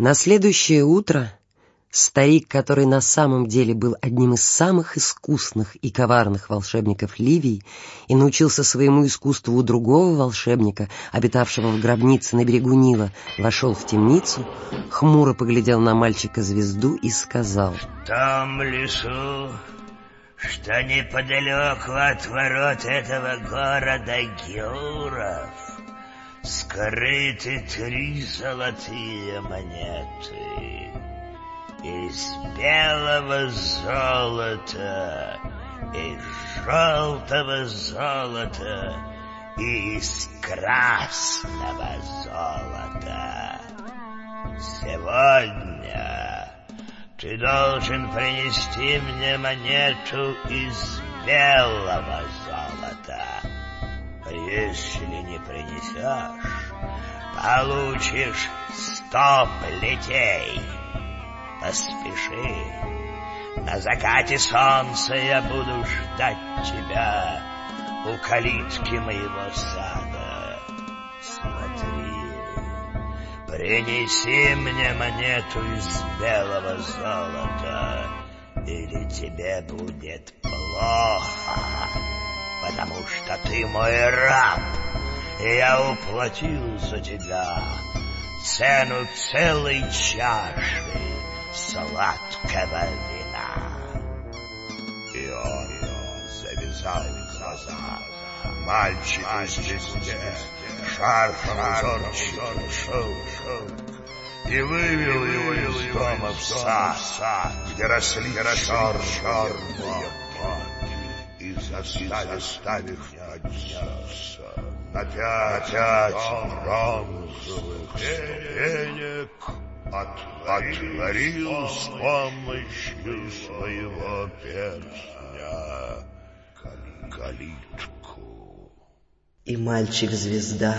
На следующее утро старик, который на самом деле был одним из самых искусных и коварных волшебников Ливии и научился своему искусству у другого волшебника, обитавшего в гробнице на берегу Нила, вошел в темницу, хмуро поглядел на мальчика-звезду и сказал «В лесу, что неподалеку от ворот этого города Геуров, скрыты три золотые монеты» из белого золота, из желтого золота и из красного золота. Сегодня ты должен принести мне монету из белого золота. Если не принесешь, получишь сто плетей. Поспеши. На закате солнца я буду ждать тебя у калитки моего сада. Смотри, принеси мне монету из белого золота, или тебе будет плохо, потому что ты мой раб, я уплатил за тебя цену целой чаши сладкого вина. И он завязал глаза. Мальчик из везде шарфом узорчатым шелк и вывел его из дома в сад, где росли черные маки, и заставил подняться на пять бронзовых ступенек отворил с помощью своего перстня калитку. И мальчик-звезда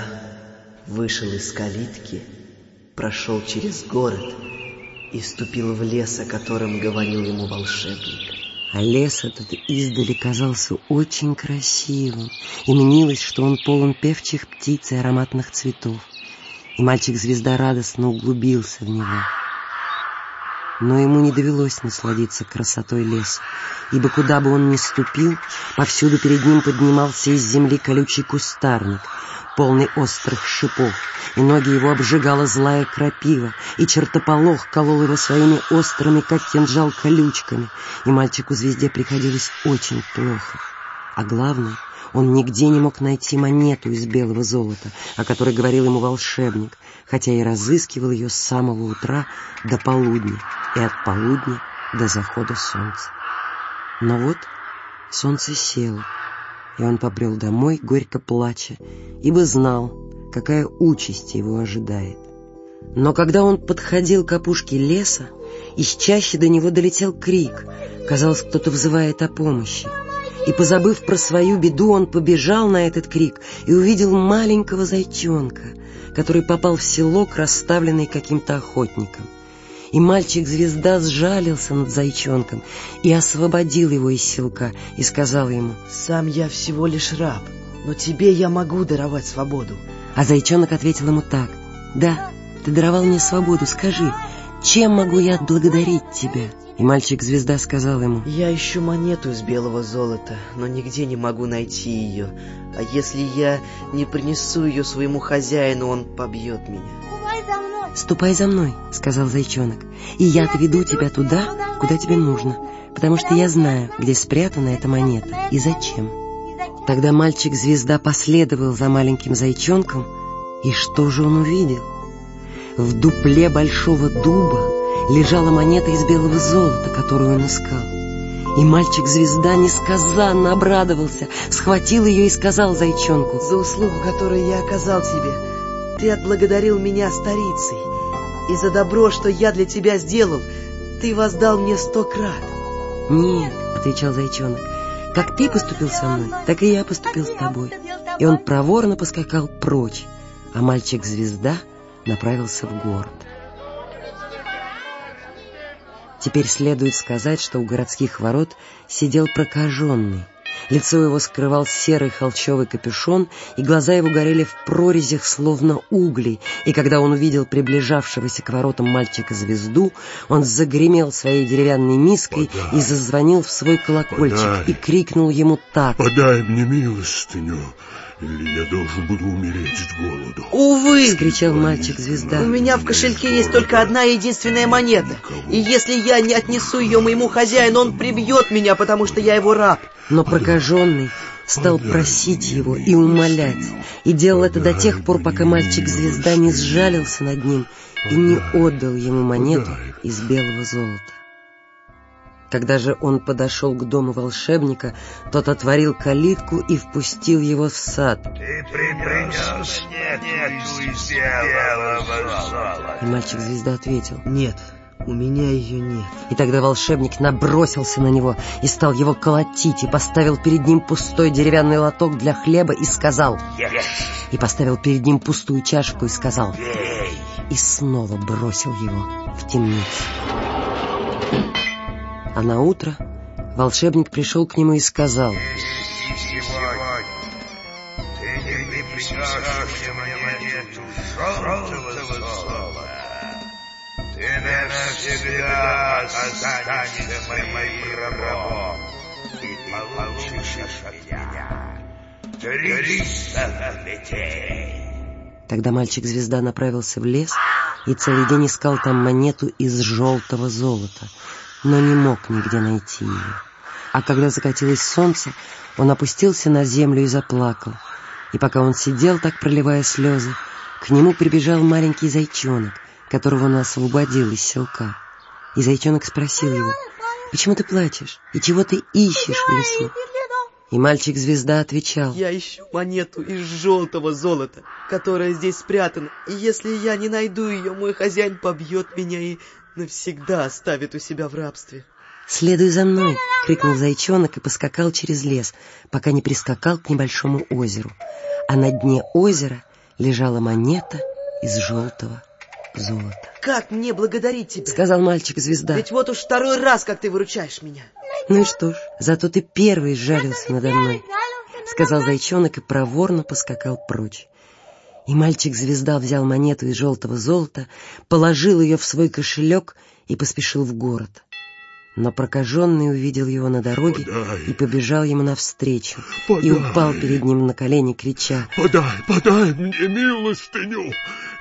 вышел из калитки, прошел через город и вступил в лес, о котором говорил ему волшебник. А лес этот издали казался очень красивым, и мнилось, что он полон певчих птиц и ароматных цветов и мальчик-звезда радостно углубился в него. Но ему не довелось насладиться красотой леса, ибо куда бы он ни ступил, повсюду перед ним поднимался из земли колючий кустарник, полный острых шипов, и ноги его обжигала злая крапива, и чертополох колол его своими острыми, как кинжал, колючками, и мальчику-звезде приходилось очень плохо. А главное — он нигде не мог найти монету из белого золота, о которой говорил ему волшебник, хотя и разыскивал ее с самого утра до полудня и от полудня до захода солнца. Но вот солнце село, и он побрел домой, горько плача, ибо знал, какая участь его ожидает. Но когда он подходил к опушке леса, из чаще до него долетел крик. Казалось, кто-то взывает о помощи и, позабыв про свою беду, он побежал на этот крик и увидел маленького зайчонка, который попал в селок, расставленный каким-то охотником. И мальчик-звезда сжалился над зайчонком и освободил его из селка и сказал ему, «Сам я всего лишь раб, но тебе я могу даровать свободу». А зайчонок ответил ему так, «Да, ты даровал мне свободу, скажи, чем могу я отблагодарить тебя?» И мальчик-звезда сказал ему, «Я ищу монету из белого золота, но нигде не могу найти ее. А если я не принесу ее своему хозяину, он побьет меня». «Ступай за мной», — сказал зайчонок, «и я отведу тебя туда, куда тебе нужно, потому что я знаю, где спрятана эта монета и зачем». Тогда мальчик-звезда последовал за маленьким зайчонком, и что же он увидел? В дупле большого дуба лежала монета из белого золота, которую он искал. И мальчик-звезда несказанно обрадовался, схватил ее и сказал зайчонку, «За услугу, которую я оказал тебе, ты отблагодарил меня старицей, и за добро, что я для тебя сделал, ты воздал мне сто крат». «Нет», — отвечал зайчонок, «как ты поступил со мной, так и я поступил с тобой». И он проворно поскакал прочь, а мальчик-звезда направился в город. Теперь следует сказать, что у городских ворот сидел прокаженный, Лицо его скрывал серый холщовый капюшон, и глаза его горели в прорезях, словно угли. И когда он увидел приближавшегося к воротам мальчика-звезду, он загремел своей деревянной миской Подай. и зазвонил в свой колокольчик Подай. и крикнул ему так. Подай мне милостыню, или я должен буду умереть с голоду. Увы! — скричал мальчик-звезда. У меня в кошельке есть только одна единственная монета. И если я не отнесу ее моему хозяину, он прибьет меня, потому что я его раб. Но прокаженный стал просить его и умолять, и делал это до тех пор, пока мальчик-звезда не сжалился над ним и не отдал ему монету из белого золота. Когда же он подошел к дому волшебника, тот отворил калитку и впустил его в сад. Ты принес монету из белого золота. И мальчик-звезда ответил. Нет, у меня ее нет. И тогда волшебник набросился на него и стал его колотить, и поставил перед ним пустой деревянный лоток для хлеба и сказал, Ешь, и поставил перед ним пустую чашку и сказал, пей. и снова бросил его в темницу. А на утро волшебник пришел к нему и сказал, ты навсегда останешься моим рабом и получишь от меня триста плетей. Тогда мальчик-звезда направился в лес и целый день искал там монету из желтого золота, но не мог нигде найти ее. А когда закатилось солнце, он опустился на землю и заплакал. И пока он сидел, так проливая слезы, к нему прибежал маленький зайчонок, которого он освободил из селка. И зайчонок спросил его, «Почему ты плачешь? И чего ты ищешь в лесу?» И мальчик-звезда отвечал, Я ищу монету из желтого золота, которая здесь спрятана. И если я не найду ее, мой хозяин побьет меня и навсегда оставит у себя в рабстве. «Следуй за мной!» — крикнул зайчонок и поскакал через лес, пока не прискакал к небольшому озеру. А на дне озера лежала монета из желтого золота. Как мне благодарить тебя? Сказал мальчик-звезда. Ведь вот уж второй раз, как ты выручаешь меня. «Ну и что ж, зато ты первый сжалился надо мной», — сказал зайчонок и проворно поскакал прочь. И мальчик-звезда взял монету из желтого золота, положил ее в свой кошелек и поспешил в город. Но прокаженный увидел его на дороге Подай. и побежал ему навстречу, и Подай. упал перед ним на колени, крича. Подай, подай мне милостыню,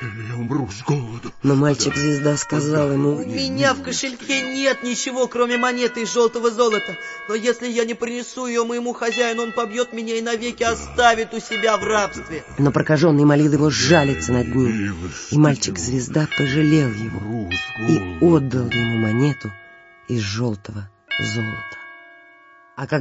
или я умру с голоду. Но мальчик-звезда сказал У ему, меня в кошельке нет ничего, кроме монеты из желтого золота. Но если я не принесу ее моему хозяину, он побьет меня и навеки оставит у себя в рабстве. но прокаженный молил его сжалиться над ним. Милостыню, И мальчик-звезда пожалел его и отдал ему монету из желтого золота.